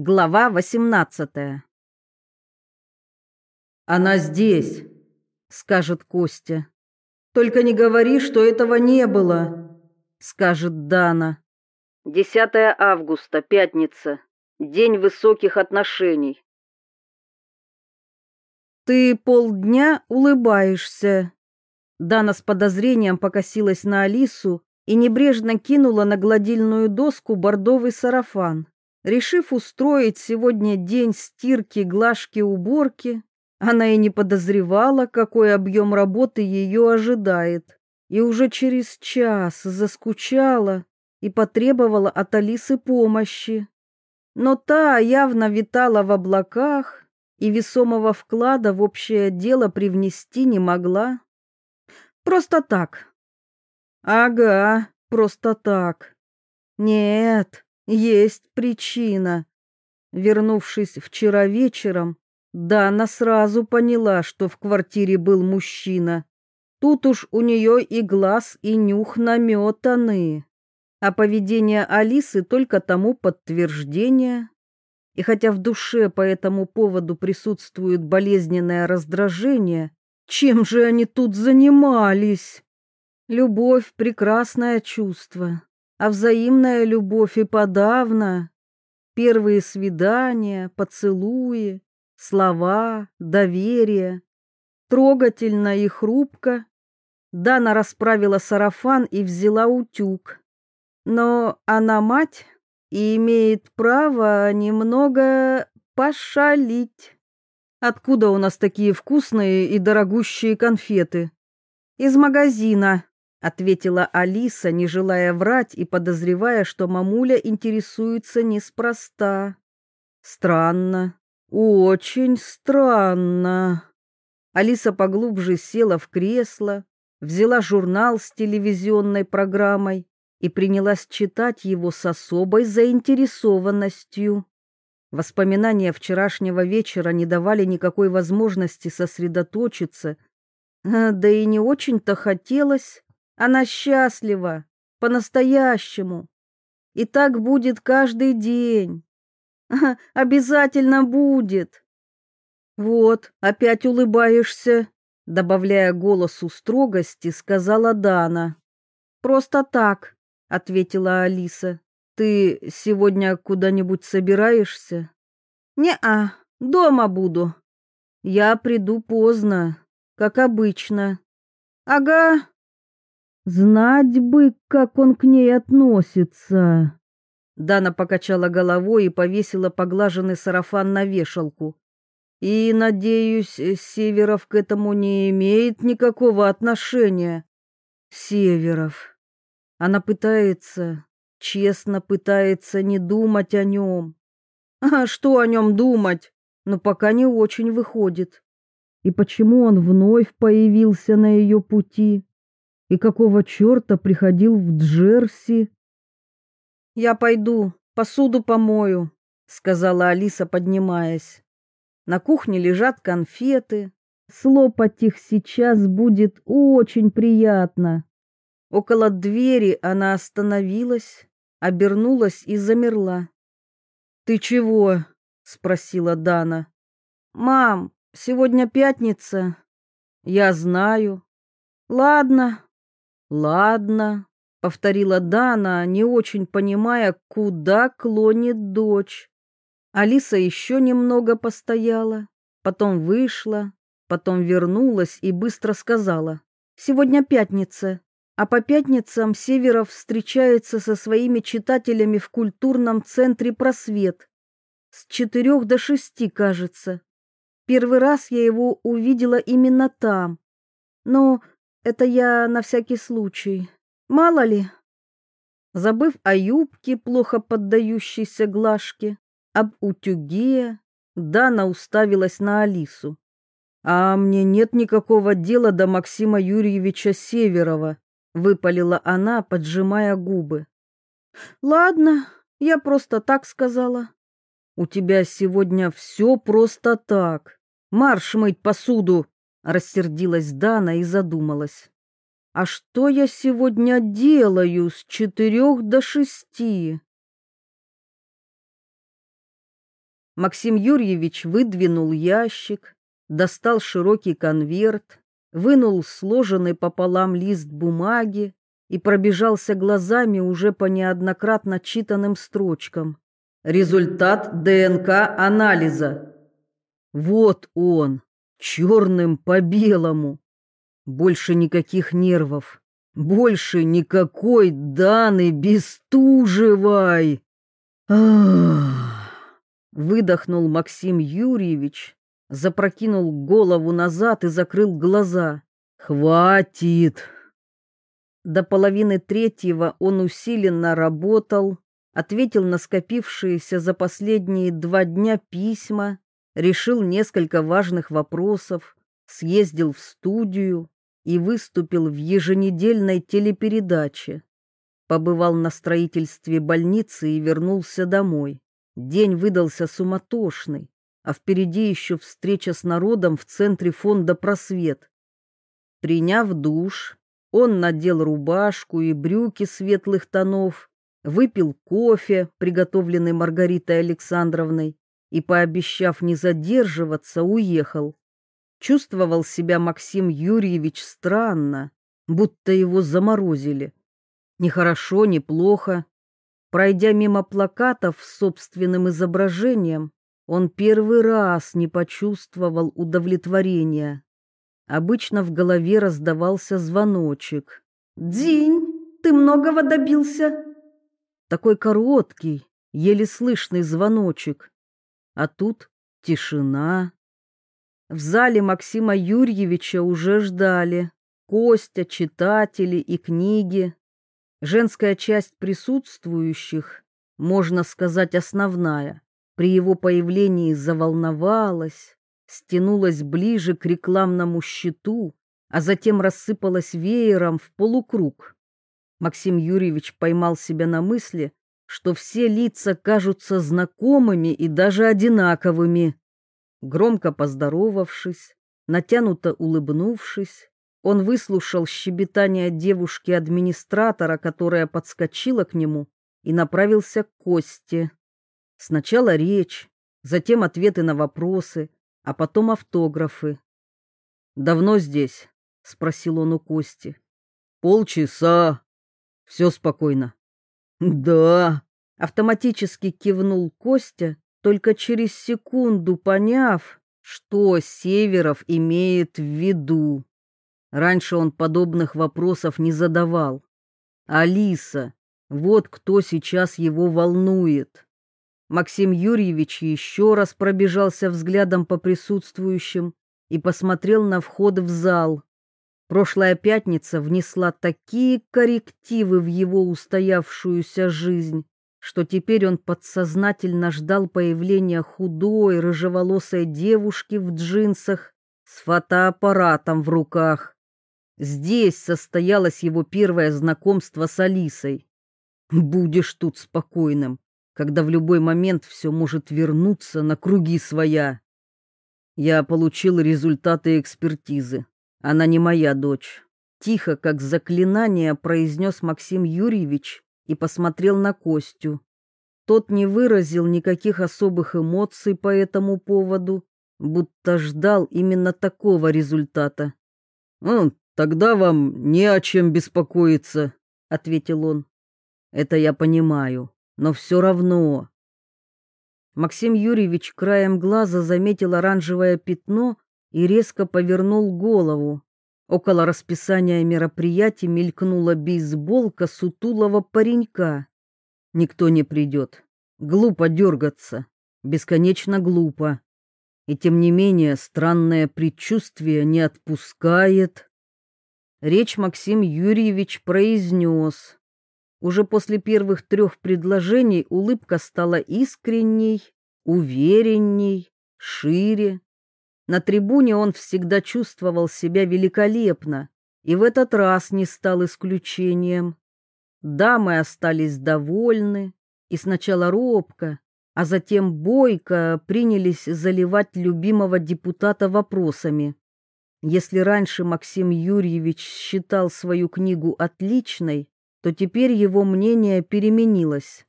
Глава 18 «Она здесь», — скажет Костя. «Только не говори, что этого не было», — скажет Дана. 10 августа, пятница. День высоких отношений. Ты полдня улыбаешься. Дана с подозрением покосилась на Алису и небрежно кинула на гладильную доску бордовый сарафан. Решив устроить сегодня день стирки, глажки, уборки, она и не подозревала, какой объем работы ее ожидает. И уже через час заскучала и потребовала от Алисы помощи. Но та явно витала в облаках и весомого вклада в общее дело привнести не могла. Просто так. Ага, просто так. Нет, есть причина. Вернувшись вчера вечером, Дана сразу поняла, что в квартире был мужчина. Тут уж у нее и глаз, и нюх наметаны. А поведение Алисы только тому подтверждение. И хотя в душе по этому поводу присутствует болезненное раздражение, чем же они тут занимались? Любовь — прекрасное чувство а взаимная любовь и подавно. Первые свидания, поцелуи, слова, доверие. Трогательно и хрупко. Дана расправила сарафан и взяла утюг. Но она мать и имеет право немного пошалить. Откуда у нас такие вкусные и дорогущие конфеты? Из магазина, ответила Алиса, не желая врать и подозревая, что мамуля интересуется неспроста. Странно, очень странно. Алиса поглубже села в кресло, взяла журнал с телевизионной программой и принялась читать его с особой заинтересованностью. Воспоминания вчерашнего вечера не давали никакой возможности сосредоточиться, да и не очень-то хотелось. Она счастлива, по-настоящему. И так будет каждый день. Обязательно будет. Вот, опять улыбаешься, добавляя голосу строгости, сказала Дана. Просто так, ответила Алиса. Ты сегодня куда-нибудь собираешься? Не-а, дома буду. Я приду поздно, как обычно. Ага, Знать бы, как он к ней относится. Дана покачала головой и повесила поглаженный сарафан на вешалку. И, надеюсь, Северов к этому не имеет никакого отношения. Северов. Она пытается, честно пытается не думать о нем. А что о нем думать? Но пока не очень выходит. И почему он вновь появился на ее пути? И какого черта приходил в Джерси? Я пойду, посуду помою, сказала Алиса, поднимаясь. На кухне лежат конфеты. Слопать их сейчас будет очень приятно. Около двери она остановилась, обернулась и замерла. Ты чего? спросила Дана. Мам, сегодня пятница. Я знаю. Ладно, Ладно, повторила Дана, не очень понимая, куда клонит дочь. Алиса еще немного постояла, потом вышла, потом вернулась и быстро сказала: "Сегодня пятница, а по пятницам Северов встречается со своими читателями в культурном центре Просвет. С четырех до шести, кажется. Первый раз я его увидела именно там. Но это я на всякий случай. Мало ли. Забыв о юбке, плохо поддающейся глажке, об утюге, Дана уставилась на Алису. А мне нет никакого дела до Максима Юрьевича Северова, выпалила она, поджимая губы. Ладно, я просто так сказала. У тебя сегодня все просто так. Марш мыть посуду. Рассердилась Дана и задумалась. А что я сегодня делаю с четырех до шести? Максим Юрьевич выдвинул ящик, достал широкий конверт, вынул сложенный пополам лист бумаги и пробежался глазами уже по неоднократно читанным строчкам. Результат ДНК-анализа. Вот он, черным по белому. Больше никаких нервов, больше никакой Даны Бестужевой. Ах! Выдохнул Максим Юрьевич, запрокинул голову назад и закрыл глаза. Хватит. До половины третьего он усиленно работал, ответил на скопившиеся за последние два дня письма, решил несколько важных вопросов, съездил в студию и выступил в еженедельной телепередаче. Побывал на строительстве больницы и вернулся домой. День выдался суматошный, а впереди еще встреча с народом в центре фонда «Просвет». Приняв душ, он надел рубашку и брюки светлых тонов, выпил кофе, приготовленный Маргаритой Александровной, и, пообещав не задерживаться, уехал. Чувствовал себя Максим Юрьевич странно, будто его заморозили. Ни хорошо, ни плохо. Пройдя мимо плакатов с собственным изображением, он первый раз не почувствовал удовлетворения. Обычно в голове раздавался звоночек. «День, ты многого добился?» Такой короткий, еле слышный звоночек. А тут тишина. В зале Максима Юрьевича уже ждали. Костя, читатели и книги. Женская часть присутствующих, можно сказать, основная, при его появлении заволновалась, стянулась ближе к рекламному щиту, а затем рассыпалась веером в полукруг. Максим Юрьевич поймал себя на мысли, что все лица кажутся знакомыми и даже одинаковыми. Громко поздоровавшись, натянуто улыбнувшись, он выслушал щебетание девушки-администратора, которая подскочила к нему, и направился к Косте. Сначала речь, затем ответы на вопросы, а потом автографы. «Давно здесь?» — спросил он у Кости. «Полчаса. Все спокойно». «Да», — автоматически кивнул Костя, только через секунду поняв, что Северов имеет в виду. Раньше он подобных вопросов не задавал. Алиса, вот кто сейчас его волнует. Максим Юрьевич еще раз пробежался взглядом по присутствующим и посмотрел на вход в зал. Прошлая пятница внесла такие коррективы в его устоявшуюся жизнь, что теперь он подсознательно ждал появления худой рыжеволосой девушки в джинсах с фотоаппаратом в руках. Здесь состоялось его первое знакомство с Алисой. Будешь тут спокойным, когда в любой момент все может вернуться на круги своя. Я получил результаты экспертизы. Она не моя дочь. Тихо, как заклинание, произнес Максим Юрьевич и посмотрел на Костю. Тот не выразил никаких особых эмоций по этому поводу, будто ждал именно такого результата. «Ну, тогда вам не о чем беспокоиться», — ответил он. «Это я понимаю, но все равно». Максим Юрьевич краем глаза заметил оранжевое пятно и резко повернул голову. Около расписания мероприятий мелькнула бейсболка сутулого паренька. Никто не придет. Глупо дергаться. Бесконечно глупо. И тем не менее странное предчувствие не отпускает. Речь Максим Юрьевич произнес. Уже после первых трех предложений улыбка стала искренней, уверенней, шире. На трибуне он всегда чувствовал себя великолепно, и в этот раз не стал исключением. Дамы остались довольны, и сначала робко, а затем бойко принялись заливать любимого депутата вопросами. Если раньше Максим Юрьевич считал свою книгу отличной, то теперь его мнение переменилось.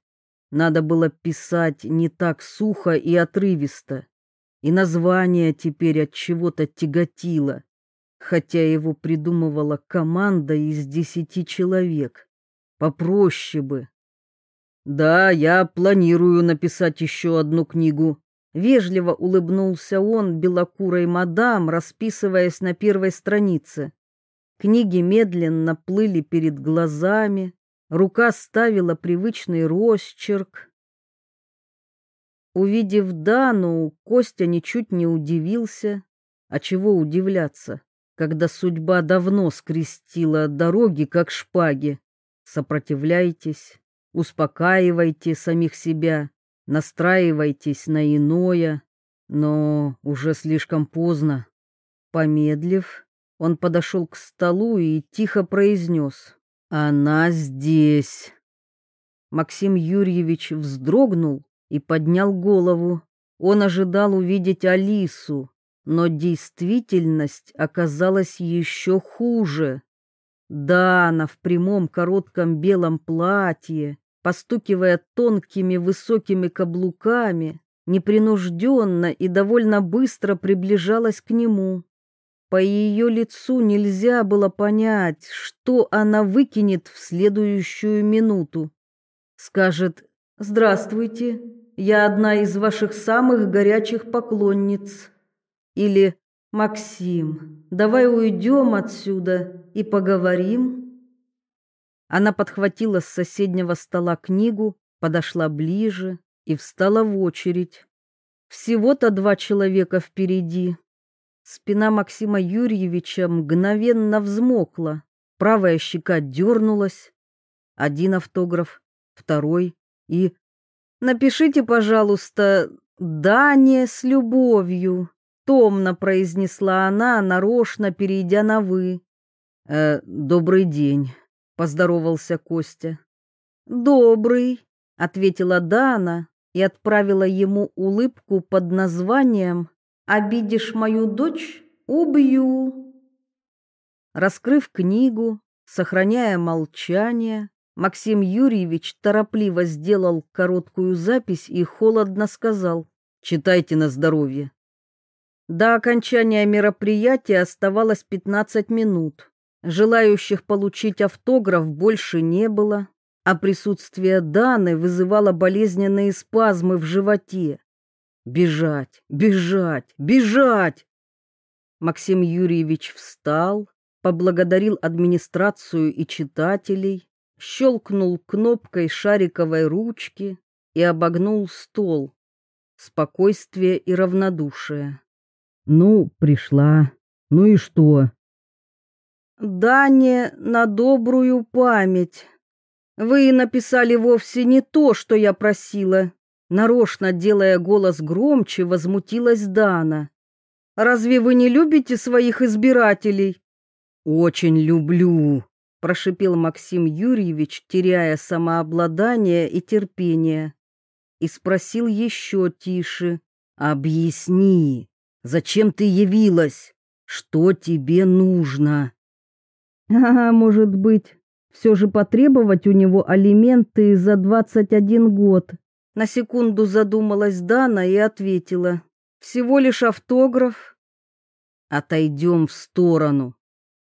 Надо было писать не так сухо и отрывисто. И название теперь от чего-то тяготило, хотя его придумывала команда из десяти человек. Попроще бы. Да, я планирую написать еще одну книгу. Вежливо улыбнулся он белокурой мадам, расписываясь на первой странице. Книги медленно плыли перед глазами, рука ставила привычный росчерк. Увидев Дану, Костя ничуть не удивился. А чего удивляться, когда судьба давно скрестила дороги, как шпаги? Сопротивляйтесь, успокаивайте самих себя, настраивайтесь на иное, но уже слишком поздно. Помедлив, он подошел к столу и тихо произнес «Она здесь». Максим Юрьевич вздрогнул и поднял голову. Он ожидал увидеть Алису, но действительность оказалась еще хуже. Да, она в прямом коротком белом платье, постукивая тонкими высокими каблуками, непринужденно и довольно быстро приближалась к нему. По ее лицу нельзя было понять, что она выкинет в следующую минуту. Скажет «Здравствуйте, я одна из ваших самых горячих поклонниц». Или «Максим, давай уйдем отсюда и поговорим». Она подхватила с соседнего стола книгу, подошла ближе и встала в очередь. Всего-то два человека впереди. Спина Максима Юрьевича мгновенно взмокла, правая щека дернулась. Один автограф, второй и... «Напишите, пожалуйста, Дане с любовью», — томно произнесла она, нарочно перейдя на «вы». «Э, «Добрый день», — поздоровался Костя. «Добрый», — ответила Дана и отправила ему улыбку под названием «Обидишь мою дочь — убью». Раскрыв книгу, сохраняя молчание, Максим Юрьевич торопливо сделал короткую запись и холодно сказал «Читайте на здоровье». До окончания мероприятия оставалось 15 минут. Желающих получить автограф больше не было, а присутствие Даны вызывало болезненные спазмы в животе. Бежать, бежать, бежать! Максим Юрьевич встал, поблагодарил администрацию и читателей, щелкнул кнопкой шариковой ручки и обогнул стол. Спокойствие и равнодушие. Ну, пришла. Ну и что? Дане на добрую память. Вы написали вовсе не то, что я просила. Нарочно делая голос громче, возмутилась Дана. Разве вы не любите своих избирателей? Очень люблю, прошипел Максим Юрьевич, теряя самообладание и терпение, и спросил еще тише: "Объясни, зачем ты явилась? Что тебе нужно?" А, может быть, все же потребовать у него алименты за двадцать один год. На секунду задумалась Дана и ответила: "Всего лишь автограф. Отойдем в сторону.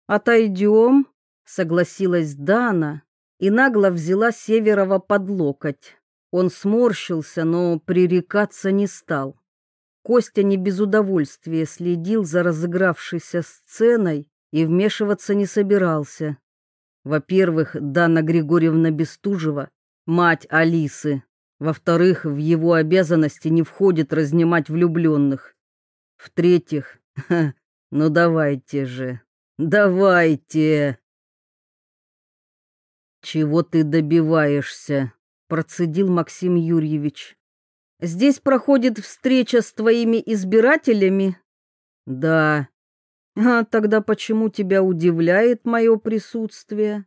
Отойдем, согласилась Дана и нагло взяла Северова под локоть. Он сморщился, но пререкаться не стал. Костя не без удовольствия следил за разыгравшейся сценой и вмешиваться не собирался. Во-первых, Дана Григорьевна Бестужева, мать Алисы. Во-вторых, в его обязанности не входит разнимать влюбленных. В-третьих, ну давайте же, давайте. «Чего ты добиваешься?» — процедил Максим Юрьевич. «Здесь проходит встреча с твоими избирателями?» «Да». «А тогда почему тебя удивляет мое присутствие?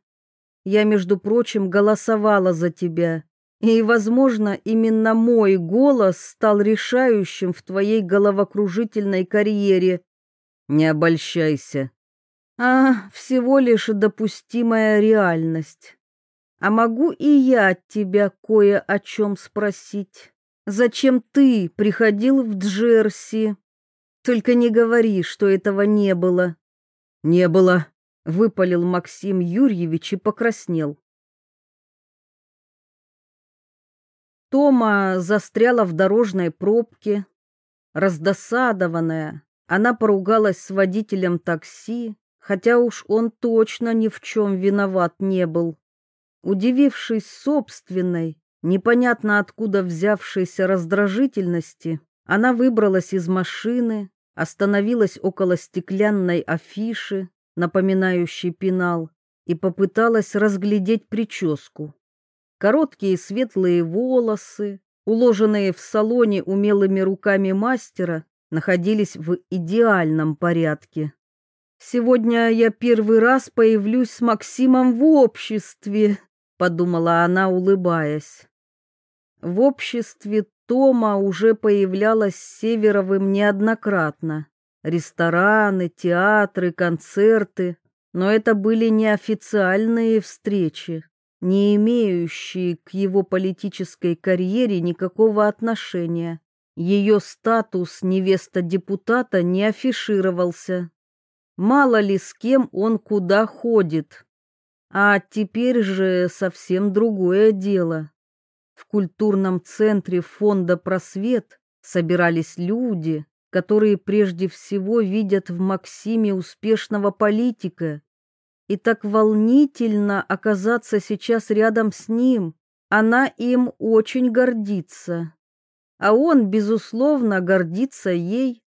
Я, между прочим, голосовала за тебя, и, возможно, именно мой голос стал решающим в твоей головокружительной карьере. Не обольщайся. А, всего лишь допустимая реальность. А могу и я тебя кое о чем спросить? Зачем ты приходил в Джерси? Только не говори, что этого не было. Не было, выпалил Максим Юрьевич и покраснел. Тома застряла в дорожной пробке. Раздосадованная, она поругалась с водителем такси, хотя уж он точно ни в чем виноват не был. Удивившись собственной, непонятно откуда взявшейся раздражительности, она выбралась из машины, остановилась около стеклянной афиши, напоминающей пенал, и попыталась разглядеть прическу. Короткие светлые волосы, уложенные в салоне умелыми руками мастера, находились в идеальном порядке. Сегодня я первый раз появлюсь с Максимом в обществе, подумала она, улыбаясь. В обществе Тома уже появлялась Северовым неоднократно. Рестораны, театры, концерты, но это были неофициальные встречи, не имеющие к его политической карьере никакого отношения. Ее статус невеста депутата не афишировался. Мало ли с кем он куда ходит. А теперь же совсем другое дело. В культурном центре фонда «Просвет» собирались люди, которые прежде всего видят в Максиме успешного политика. И так волнительно оказаться сейчас рядом с ним. Она им очень гордится. А он, безусловно, гордится ей.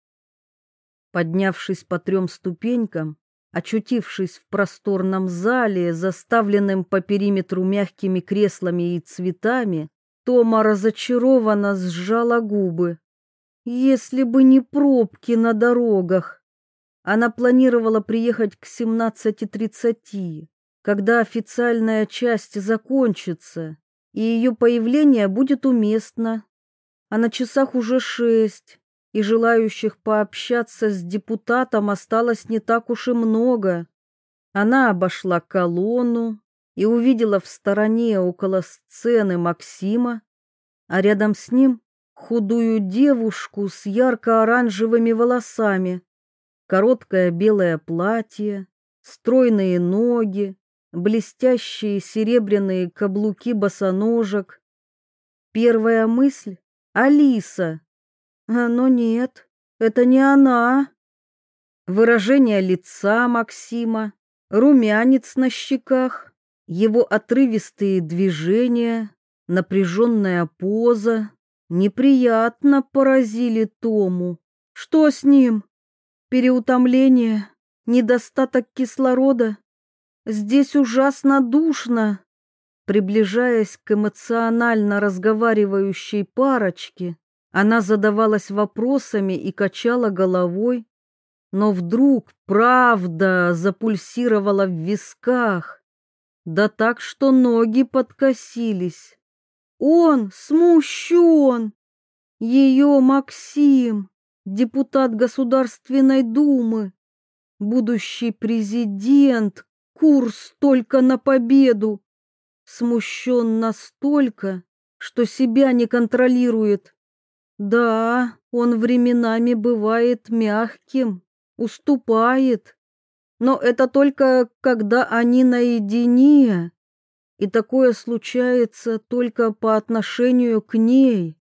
Поднявшись по трем ступенькам, очутившись в просторном зале, заставленном по периметру мягкими креслами и цветами, Тома разочарованно сжала губы. Если бы не пробки на дорогах. Она планировала приехать к 17.30, когда официальная часть закончится, и ее появление будет уместно. А на часах уже шесть и желающих пообщаться с депутатом осталось не так уж и много. Она обошла колонну и увидела в стороне около сцены Максима, а рядом с ним худую девушку с ярко-оранжевыми волосами, короткое белое платье, стройные ноги, блестящие серебряные каблуки босоножек. Первая мысль — Алиса. А, но нет, это не она. Выражение лица Максима, румянец на щеках, его отрывистые движения, напряженная поза неприятно поразили Тому. Что с ним? Переутомление, недостаток кислорода. Здесь ужасно душно. Приближаясь к эмоционально разговаривающей парочке, она задавалась вопросами и качала головой, но вдруг правда запульсировала в висках, да так, что ноги подкосились. Он смущен. Ее Максим, депутат Государственной Думы, будущий президент, курс только на победу. Смущен настолько, что себя не контролирует. Да, он временами бывает мягким, уступает, но это только когда они наедине, и такое случается только по отношению к ней.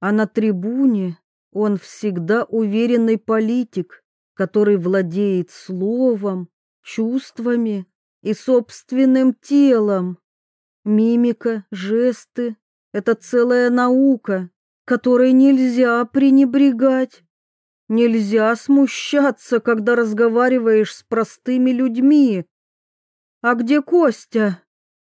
А на трибуне он всегда уверенный политик, который владеет словом, чувствами и собственным телом. Мимика, жесты — это целая наука которой нельзя пренебрегать. Нельзя смущаться, когда разговариваешь с простыми людьми. А где Костя?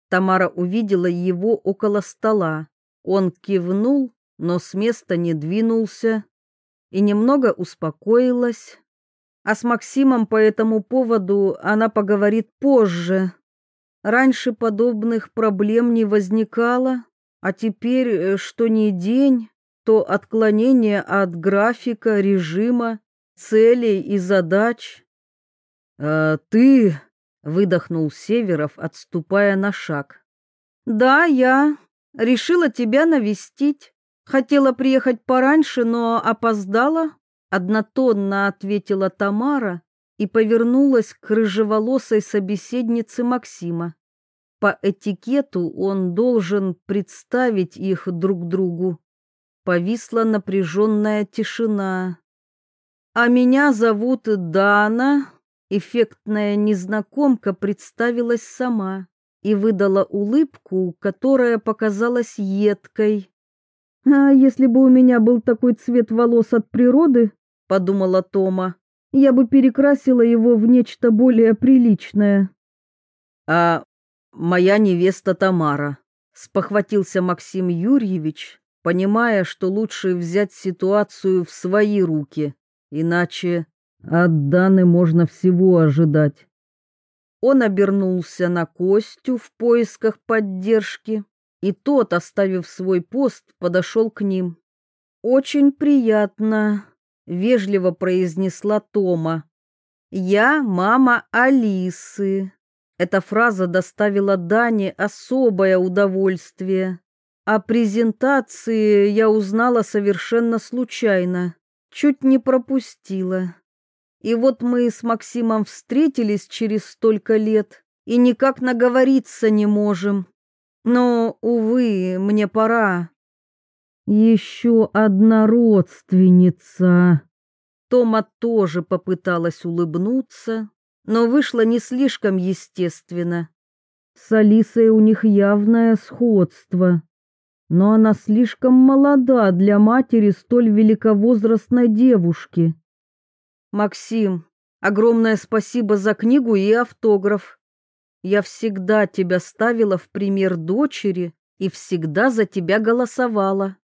Тамара увидела его около стола. Он кивнул, но с места не двинулся и немного успокоилась. А с Максимом по этому поводу она поговорит позже. Раньше подобных проблем не возникало, а теперь, э, что ни день, то отклонение от графика, режима, целей и задач. «А ты...» — выдохнул Северов, отступая на шаг. Да, я решила тебя навестить. Хотела приехать пораньше, но опоздала, однотонно ответила Тамара и повернулась к рыжеволосой собеседнице Максима. По этикету он должен представить их друг другу. Повисла напряженная тишина. «А меня зовут Дана», — эффектная незнакомка представилась сама и выдала улыбку, которая показалась едкой. «А если бы у меня был такой цвет волос от природы, — подумала Тома, — я бы перекрасила его в нечто более приличное». «А моя невеста Тамара», — спохватился Максим Юрьевич, понимая, что лучше взять ситуацию в свои руки, иначе от Даны можно всего ожидать. Он обернулся на Костю в поисках поддержки, и тот, оставив свой пост, подошел к ним. «Очень приятно», — вежливо произнесла Тома. «Я мама Алисы». Эта фраза доставила Дане особое удовольствие. О презентации я узнала совершенно случайно, чуть не пропустила. И вот мы с Максимом встретились через столько лет и никак наговориться не можем. Но, увы, мне пора. Еще одна родственница. Тома тоже попыталась улыбнуться, но вышло не слишком естественно. С Алисой у них явное сходство, но она слишком молода для матери столь великовозрастной девушки. Максим, огромное спасибо за книгу и автограф. Я всегда тебя ставила в пример дочери и всегда за тебя голосовала.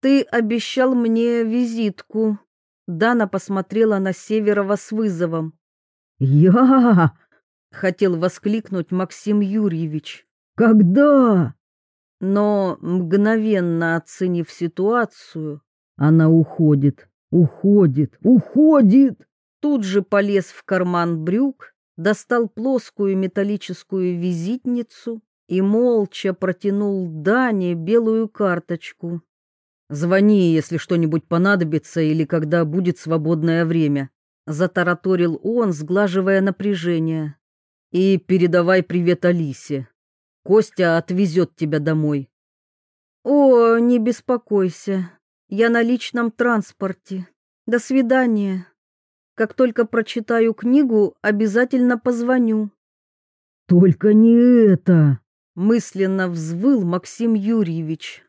Ты обещал мне визитку. Дана посмотрела на Северова с вызовом. Я хотел воскликнуть Максим Юрьевич. Когда? Но мгновенно оценив ситуацию, она уходит. Уходит, уходит! Тут же полез в карман брюк, достал плоскую металлическую визитницу и молча протянул Дане белую карточку. «Звони, если что-нибудь понадобится или когда будет свободное время», — затараторил он, сглаживая напряжение. «И передавай привет Алисе. Костя отвезет тебя домой». «О, не беспокойся, я на личном транспорте. До свидания. Как только прочитаю книгу, обязательно позвоню. Только не это, мысленно взвыл Максим Юрьевич.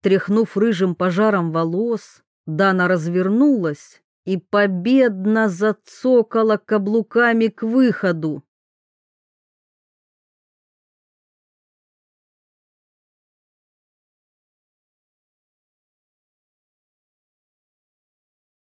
Тряхнув рыжим пожаром волос, Дана развернулась и победно зацокала каблуками к выходу.